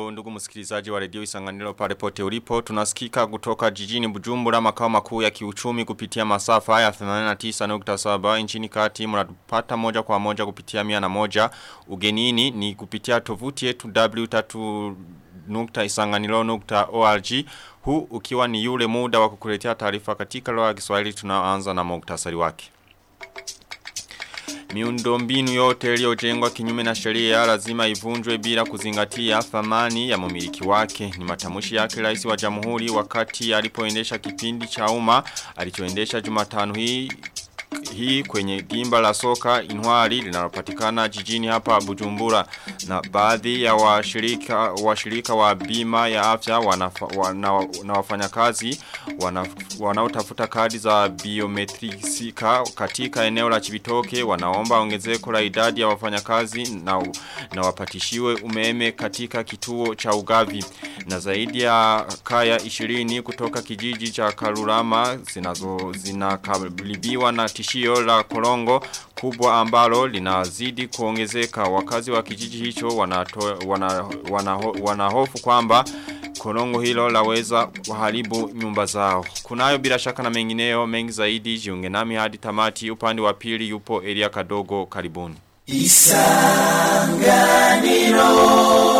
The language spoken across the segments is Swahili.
Ujambo ndugu msikilizaji wa redio isanganilo pale pote ulipo. Tunasikika kutoka jijini bujumbura makao makuu ya kiuchumi kupitia masafa haya 89.7 nchini kati mnatupata moja kwa moja kupitia mia na moja. Ugenini ni kupitia tovuti yetu w3.isanganilo.org. Huu ukiwa ni yule muda wa kukuletea taarifa katika lugha ya Kiswahili tunaanza na muktasari wake. Miundombinu yote iliyojengwa kinyume na sheria lazima ivunjwe bila kuzingatia thamani ya mumiliki wake. Ni matamushi yake rais wa jamhuri wakati alipoendesha kipindi cha umma alichoendesha Jumatano hii hii kwenye gimba la soka inwari linalopatikana jijini hapa Bujumbura. Na baadhi ya washirika washirika wa bima ya afya wana, na wafanyakazi wana, wanaotafuta kadi za biometrika katika eneo la Chibitoke. Wanaomba ongezeko la idadi ya wafanyakazi na, na wapatishiwe umeme katika kituo cha ugavi. Na zaidi ya kaya 20 kutoka kijiji cha Karurama zinazo zinakabiliwa na tishio la korongo kubwa ambalo linazidi kuongezeka. Wakazi wa kijiji hicho wanato, wana, wana, wana hofu kwamba korongo hilo laweza kuharibu nyumba zao. Kunayo bila shaka na mengineyo mengi zaidi. Jiunge nami hadi tamati. Upande wa pili yupo Elia Kadogo. Karibuni. Isanganiro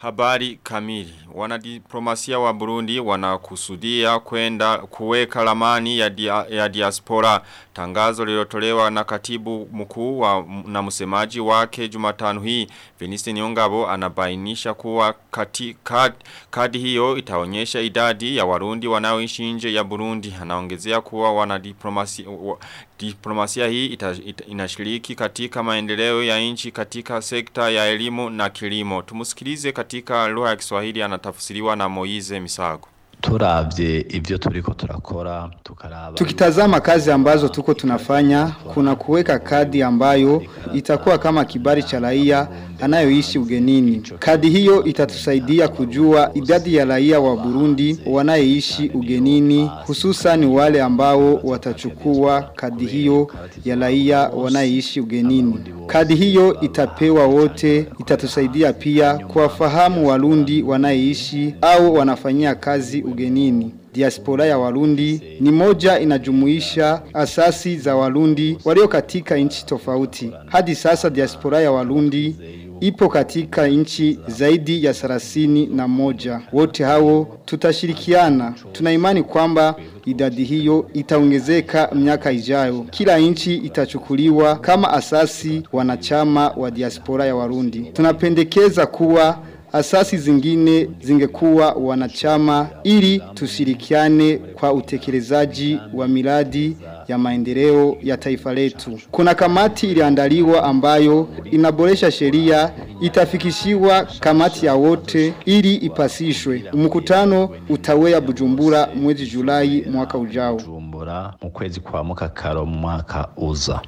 Habari kamili. Wanadiplomasia wa Burundi wanakusudia kwenda kuweka lamani ya, dia, ya diaspora. Tangazo lilotolewa na katibu mkuu wa, na msemaji wake Jumatano hii. Venice Nyongabo anabainisha kuwa kati, kad, kadi hiyo itaonyesha idadi ya Warundi wanaoishi nje ya Burundi. Anaongezea kuwa wanadiplomasia wa, diplomasia hii ita, ita, inashiriki katika maendeleo ya inchi katika sekta ya elimu na kilimo. Tumusikilize katika lugha ya Kiswahili anatafsiriwa na Moize Misago turavye ivyo turiko turakora tukaraba tukitazama kazi ambazo tuko tunafanya kuna kuweka kadi ambayo itakuwa kama kibali cha raia anayoishi ugenini kadi hiyo itatusaidia kujua idadi ya raia wa Burundi wanayeishi ugenini hususan wale ambao watachukua kadi hiyo ya raia wanayeishi ugenini kadi hiyo itapewa wote itatusaidia pia kuwafahamu warundi wanayeishi au wanafanyia kazi ugenini. Diaspora ya Warundi ni moja inajumuisha asasi za Warundi walio katika nchi tofauti. Hadi sasa diaspora ya Warundi ipo katika nchi zaidi ya sarasini na moja. Wote hao tutashirikiana. Tunaimani kwamba idadi hiyo itaongezeka miaka ijayo. Kila nchi itachukuliwa kama asasi wanachama wa diaspora ya Warundi. Tunapendekeza kuwa asasi zingine zingekuwa wanachama ili tushirikiane kwa utekelezaji wa miradi ya maendeleo ya taifa letu. Kuna kamati iliandaliwa ambayo inaboresha sheria itafikishiwa kamati ya wote ili ipasishwe. Mkutano utawea Bujumbura mwezi Julai mwaka ujao. Bujumbura mu kwa mukakaro mwaka uza.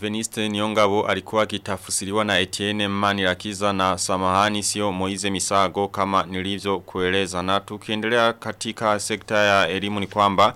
Veniste Nyongabo alikuwa kitafusiriwa na Etienne Manirakiza na samahani sio Moize Misago kama nilivyo kueleza na tukiendelea katika sekta ya elimu ni kwamba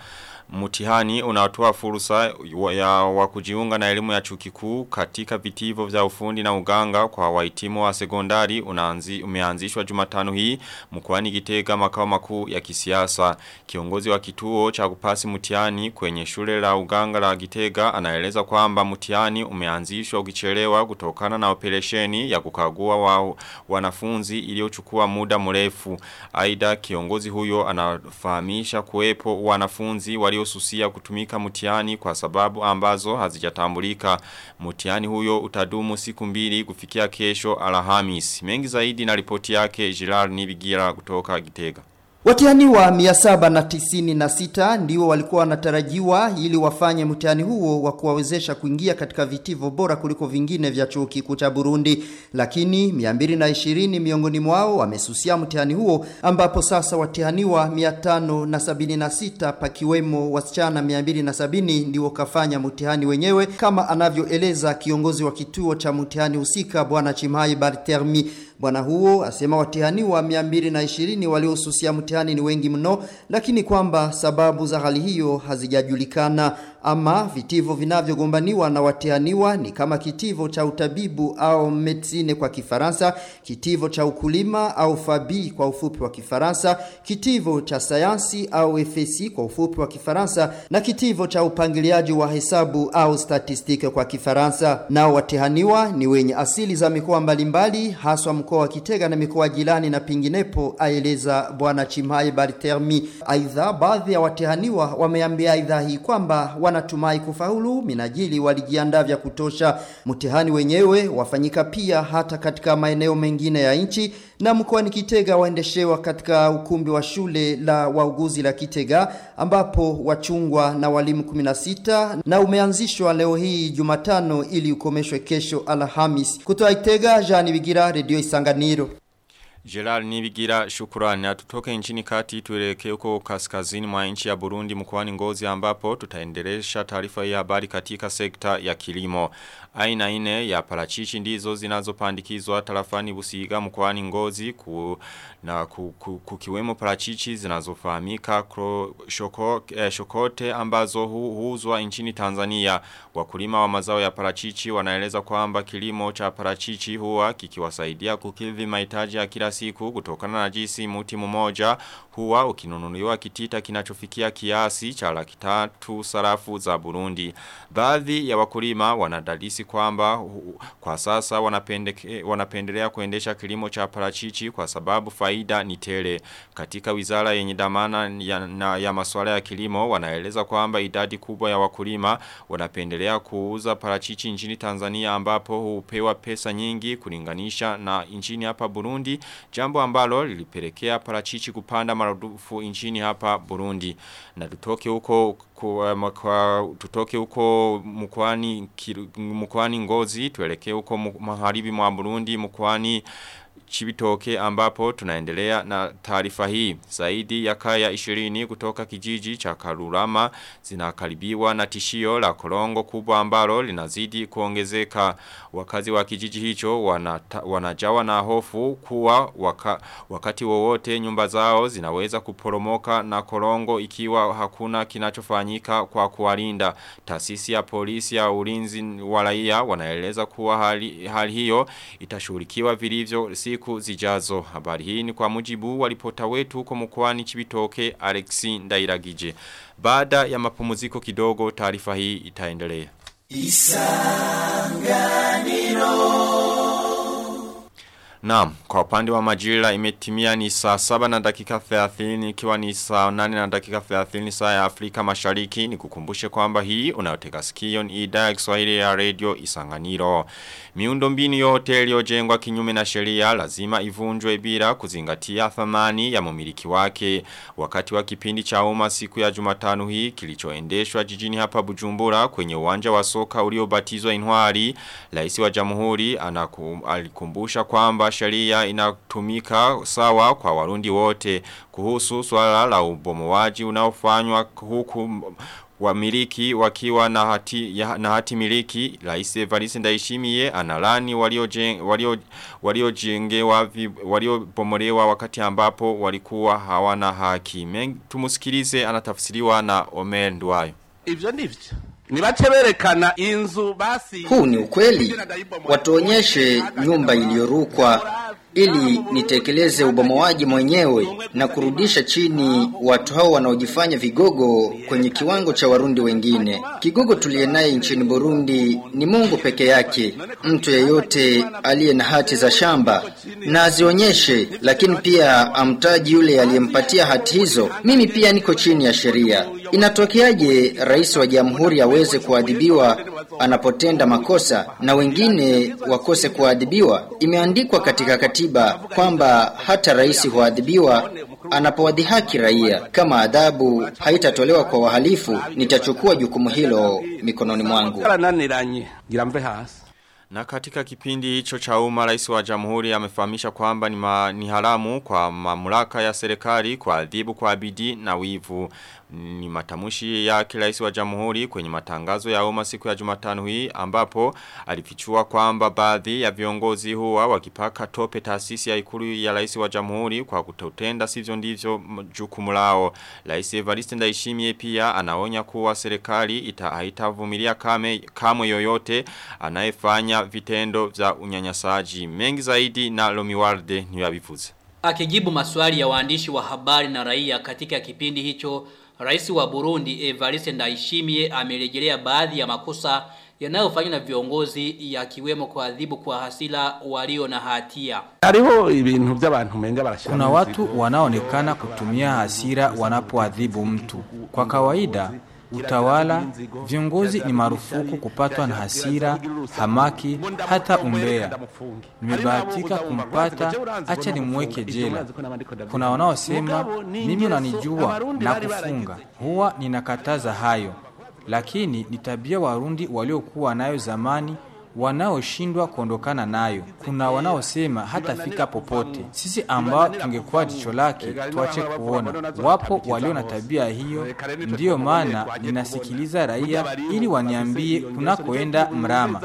Mutihani unatoa fursa ya wa kujiunga na elimu ya chukiku katika vitivo vya ufundi na uganga kwa wahitimu wa sekondari unaanzi, umeanzishwa Jumatano hii mkwani Gitega makao makuu ya kisiasa. Kiongozi wa kituo cha kupasi mtihani kwenye shule la uganga la Gitega anaeleza kwamba mtihani umeanzishwa ukichelewa kutokana na operesheni ya kukagua wa, wanafunzi iliyochukua muda mrefu. Aida kiongozi huyo anafahamisha kuwepo wanafunzi walio waliosusia kutumika mutiani kwa sababu ambazo hazijatambulika. mutiani huyo utadumu siku mbili kufikia kesho Alhamis. Mengi zaidi na ripoti yake Gerard Nibigira kutoka Gitega. Watihani wa 796 ndio walikuwa wanatarajiwa ili wafanye mtihani huo wa kuwawezesha kuingia katika vitivo bora kuliko vingine vya chuo kikuu cha Burundi, lakini 220 miongoni mwao wamesusia mtihani huo, ambapo sasa watihaniwa 576 pakiwemo wasichana 270 ndio kafanya mtihani wenyewe, kama anavyoeleza kiongozi wa kituo cha mtihani husika Bwana Chimai Bartermi. Bwana huo asema watihaniwa 220 waliohususia mtihani ni wengi mno, lakini kwamba sababu za hali hiyo hazijajulikana. Ama vitivo vinavyogombaniwa na watihaniwa ni kama kitivo cha utabibu au medicine kwa Kifaransa, kitivo cha ukulima au fabi kwa ufupi wa Kifaransa, kitivo cha sayansi au FSC kwa ufupi wa Kifaransa na kitivo cha upangiliaji wa hesabu au statistike kwa Kifaransa. Nao watihaniwa ni wenye asili za mikoa mbalimbali haswa mkoa wa Kitega na mikoa jirani na pinginepo, aeleza bwana Chimhai Bartermi. Aidha, baadhi ya watihaniwa wameambia idhaa hii kwamba wanatumai kufaulu minajili walijiandaa vya kutosha. Mtihani wenyewe wafanyika pia hata katika maeneo mengine ya nchi na mkoani Kitega waendeshewa katika ukumbi wa shule la wauguzi la Kitega ambapo wachungwa na walimu 16 na umeanzishwa leo hii Jumatano ili ukomeshwe kesho Alhamis. Kutoka Kitega, Jean Bigira, Radio Isanganiro. Gerard Nibigira shukurani na tutoke nchini kati tuelekee huko kaskazini mwa nchi ya Burundi mkoani Ngozi ambapo tutaendelesha tarifa ya habari katika sekta ya kilimo. Aina ine ya parachichi ndizo zinazopandikizwa tarafani Busiga mkoani Ngozi ku, na ku, ku, kukiwemo parachichi zinazofahamika shoko, eh, shokote ambazo hu, huuzwa nchini Tanzania. Wakulima wa mazao ya parachichi wanaeleza kwamba kilimo cha parachichi huwa kikiwasaidia kukidhi mahitaji ya kila siku kutokana na jinsi muti mmoja huwa ukinunuliwa kitita kinachofikia kiasi cha laki tatu sarafu za Burundi. Baadhi ya wakulima wanadadisi kwamba kwa sasa wanapende, wanapendelea kuendesha kilimo cha parachichi kwa sababu faida ni tele. Katika wizara yenye damana ya, na, ya masuala ya kilimo wanaeleza kwamba idadi kubwa ya wakulima wanapendelea kuuza parachichi nchini Tanzania ambapo hupewa pesa nyingi kulinganisha na nchini hapa Burundi jambo ambalo lilipelekea parachichi kupanda marudufu nchini hapa Burundi. Na tutoke huko kwa, kwa tutoke huko mkoani mkoani Ngozi tuelekee huko magharibi mwa Burundi mkoani Chibitoke ambapo tunaendelea na taarifa hii. Zaidi ya kaya 20 kutoka kijiji cha Karurama zinakaribiwa na tishio la korongo kubwa ambalo linazidi kuongezeka. Wakazi wa kijiji hicho wanata, wanajawa na hofu kuwa waka, wakati wowote nyumba zao zinaweza kuporomoka na korongo ikiwa hakuna kinachofanyika kwa kuwalinda. Taasisi ya polisi ya ulinzi wa raia wanaeleza kuwa hali, hali hiyo itashughulikiwa vilivyo siku zijazo. Habari hii ni kwa mujibu wa ripota wetu huko mkoani Chibitoke Alexi Ndairagije. Baada ya mapumziko kidogo taarifa hii itaendelea. Isanganiro Naam, kwa upande wa majira imetimia ni saa saba na dakika 30 ikiwa ni saa 8 na dakika 30 saa ya Afrika Mashariki Nikukumbushe kwamba hii unayoteka sikio ni idhaa ya Kiswahili ya Radio Isanganiro. Miundo mbinu yote iliyojengwa kinyume na sheria lazima ivunjwe bila kuzingatia thamani ya mumiliki wake. Wakati wa kipindi cha umma siku ya Jumatano hii kilichoendeshwa jijini hapa Bujumbura kwenye uwanja wa soka uliobatizwa intwari Rais wa Jamhuri anakumbusha alikumbusha sheria inatumika sawa kwa warundi wote kuhusu swala la ubomowaji unaofanywa huku wamiliki wakiwa na hati ya, na hati miliki Rais Evariste Ndayishimiye analani waliojengewa walio, walio waliobomolewa wakati ambapo walikuwa hawana haki. Tumusikilize anatafsiriwa na Omer Ndwayo. Ivyo ndivyo Berekana inzu basi. Huu ni ukweli. Watuonyeshe nyumba iliyorukwa ili nitekeleze ubomoaji mwenyewe na kurudisha chini watu hao wanaojifanya vigogo kwenye kiwango cha warundi wengine. Kigogo tuliye naye nchini Burundi ni Mungu peke yake. Mtu yeyote aliye na hati za shamba na azionyeshe, lakini pia amtaji yule aliyempatia hati hizo. Mimi pia niko chini ya sheria. Inatokeaje rais wa jamhuri aweze kuadhibiwa anapotenda makosa na wengine wakose kuadhibiwa? Imeandikwa katika katiba kwamba hata rais huadhibiwa anapowadhihaki raia. Kama adhabu haitatolewa kwa wahalifu, nitachukua jukumu hilo mikononi mwangu. Na katika kipindi hicho cha umma rais wa jamhuri amefahamisha kwamba ni, ma, ni haramu kwa mamlaka ya serikali kwa adhibu kwa bidii na wivu. Ni matamushi ya kilaisi wa jamhuri kwenye matangazo ya umma siku ya Jumatano hii ambapo alifichua kwamba baadhi ya viongozi huwa wakipaka tope taasisi ya ikulu ya rais wa jamhuri kwa kutotenda sivyo ndivyo jukumu lao. Rais Evariste Ndayishimiye pia anaonya kuwa serikali ita haitavumilia kame kamwe yoyote anayefanya vitendo za unyanyasaji. Mengi zaidi na Lomiwalde ni yabivuze. Akijibu maswali ya waandishi wa habari na raia katika kipindi hicho, Rais wa Burundi Evariste Ndayishimiye amerejelea baadhi ya makosa yanayofanywa na viongozi yakiwemo kuadhibu kwa hasila walio na hatia. hariho ibintu by'abantu barashira Kuna watu wanaonekana kutumia hasira wanapoadhibu mtu. Kwa kawaida utawala, viongozi ni marufuku kupatwa na hasira, hamaki, hata umbea. Nimebahatika kumpata, acha nimweke jela. Kuna wanaosema mimi unanijua na kufunga, huwa ninakataza hayo, lakini ni tabia Warundi waliokuwa nayo zamani wanaoshindwa kuondokana nayo. Kuna wanaosema hatafika popote. Sisi ambao tungekuwa jicho lake tuache kuona. Wapo walio na tabia hiyo, ndiyo maana ninasikiliza raia ili waniambie kunakoenda mrama.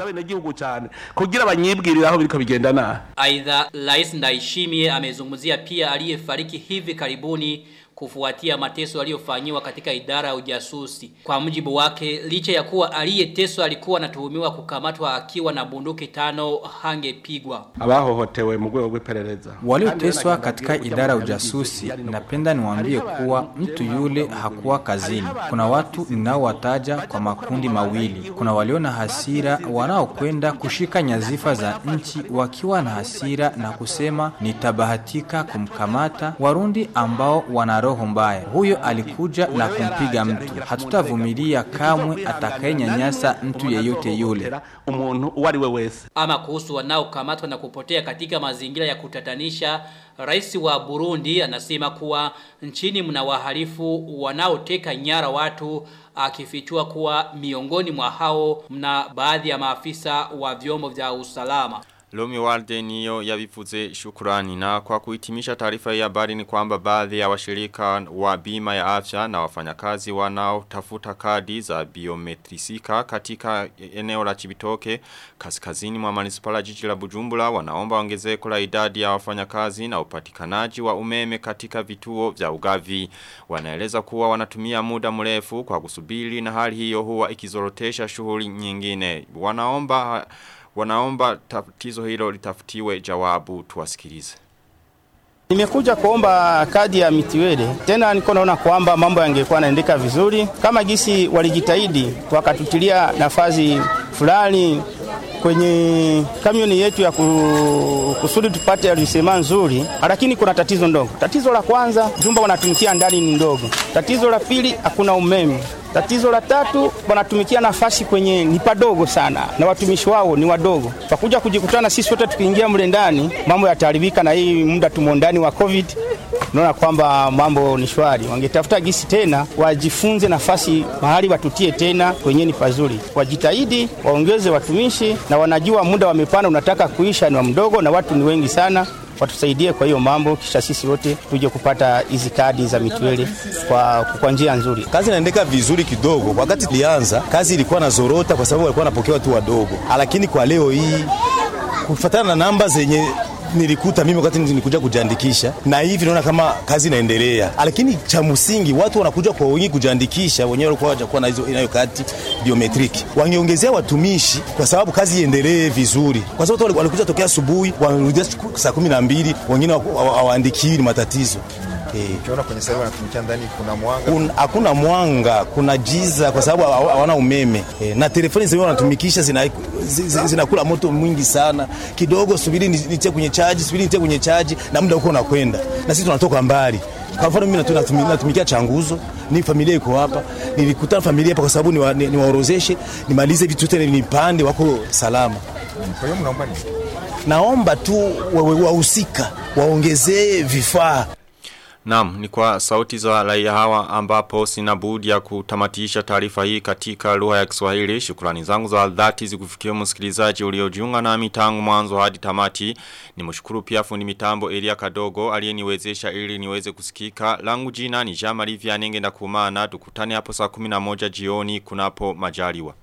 kugira banyibwirira aho biriko bigenda nabi Aidha, Rais Ndayishimiye amezungumzia pia aliyefariki hivi karibuni kufuatia mateso aliyofanyiwa katika idara ya ujasusi. Kwa mujibu wake, licha ya kuwa aliyeteswa alikuwa anatuhumiwa kukamatwa akiwa na bunduki tano hangepigwa. abahohotewe mu rwego rw'iperereza Walioteswa katika idara ya ujasusi, napenda niwaambie kuwa mtu yule hakuwa kazini. Kuna watu ninaowataja kwa makundi mawili. Kuna walio na hasira wanaokwenda kushika nyazifa za nchi wakiwa na hasira na kusema nitabahatika kumkamata. Warundi ambao wana roho mbaya, huyo alikuja na kumpiga mtu. Hatutavumilia kamwe atakayenyanyasa mtu yeyote yule. umuntu wari we wese Ama kuhusu wanaokamatwa na kupotea katika mazingira ya kutatanisha, rais wa Burundi anasema kuwa nchini mna wahalifu wanaoteka nyara watu akifichua kuwa miongoni mwa hao mna baadhi ya maafisa wa vyombo vya usalama. Lomi Walde niyo yabivuze shukurani na kwa kuitimisha taarifa ya habari ni kwamba baadhi ya washirika wa bima ya afya na wafanyakazi wanaotafuta kadi za biometrisika katika eneo la Chibitoke kaskazini mwa manispala jiji la bujumbula wanaomba ongezeko la idadi ya wafanyakazi na upatikanaji wa umeme katika vituo vya ugavi. Wanaeleza kuwa wanatumia muda mrefu kwa kusubiri na hali hiyo huwa ikizorotesha shughuli nyingine. Wanaomba wanaomba tatizo hilo litafutiwe jawabu tuwasikilize. Nimekuja kuomba kadi ya mitiwele. Tena niko naona kwamba mambo yangekuwa yanaendeka vizuri kama gisi walijitahidi wakatutilia nafasi fulani kwenye kamioni yetu ya kusudi tupate alisema nzuri, lakini kuna tatizo ndogo. Tatizo la kwanza, jumba wanatumikia ndani ni ndogo. Tatizo la pili, hakuna umeme. Tatizo la tatu, wanatumikia nafasi kwenye ni padogo sana, na watumishi wao ni wadogo. Pakuja kujikutana sisi wote tukiingia mle ndani, mambo yataharibika, na hii muda tumo ndani wa COVID Unaona kwamba mambo ni shwari. Wangetafuta gisi tena wajifunze nafasi mahali watutie tena kwenye ni pazuri, wajitahidi waongeze watumishi, na wanajua muda wamepana unataka kuisha, ni wa mdogo na watu ni wengi sana watusaidie kwa hiyo mambo, kisha sisi wote tuje kupata hizi kadi za mitwele kwa, kwa njia nzuri. Kazi inaendeka vizuri kidogo. Wakati ilianza kazi ilikuwa na zorota kwa sababu walikuwa wanapokea watu wadogo, lakini kwa leo hii kufuatana na namba zenye nilikuta mimi wakati nilikuja kujiandikisha, na hivi naona kama kazi inaendelea, lakini cha msingi watu wanakuja kwa wingi kujiandikisha, wenyewe walikuwa hawajakuwa na hizo inayo kati biometriki. Wangeongezea watumishi kwa sababu kazi iendelee vizuri, kwa sababu walikuja tokea asubuhi, wanarudia saa kumi na mbili, wengine hawaandikiwi, ni matatizo. Ukiona kwenye sasa wanatumikia ndani kuna mwanga. Kun, hakuna mwanga, kuna jiza kwa sababu hawana umeme e, na telefoni zenyewe wanatumikisha zinakula zina, zina moto mwingi sana. Kidogo subiri nitie kwenye chaji, subiri nitie kwenye chaji, na muda huko unakwenda, na sisi tunatoka mbali. Kwa mfano mimi natumikia, natumikia changuzo, ni familia iko hapa, nilikutana familia hapa kwa sababu niwaorozeshe, ni, ni nimalize vitu vyote, nipande, wako salama. Kwa hiyo mnaomba nini? Naomba tu wahusika wa waongezee vifaa Naam, ni kwa sauti za raia hawa ambapo sina budi ya kutamatisha taarifa hii katika lugha ya Kiswahili. Shukrani zangu za dhati zikufikie msikilizaji uliojiunga nami tangu mwanzo hadi tamati. Nimshukuru pia fundi mitambo Elia Kadogo aliyeniwezesha ili niweze kusikika. Langu jina ni Jean Marie Vianenge na kumana tukutane hapo saa 11 jioni kunapo majaliwa.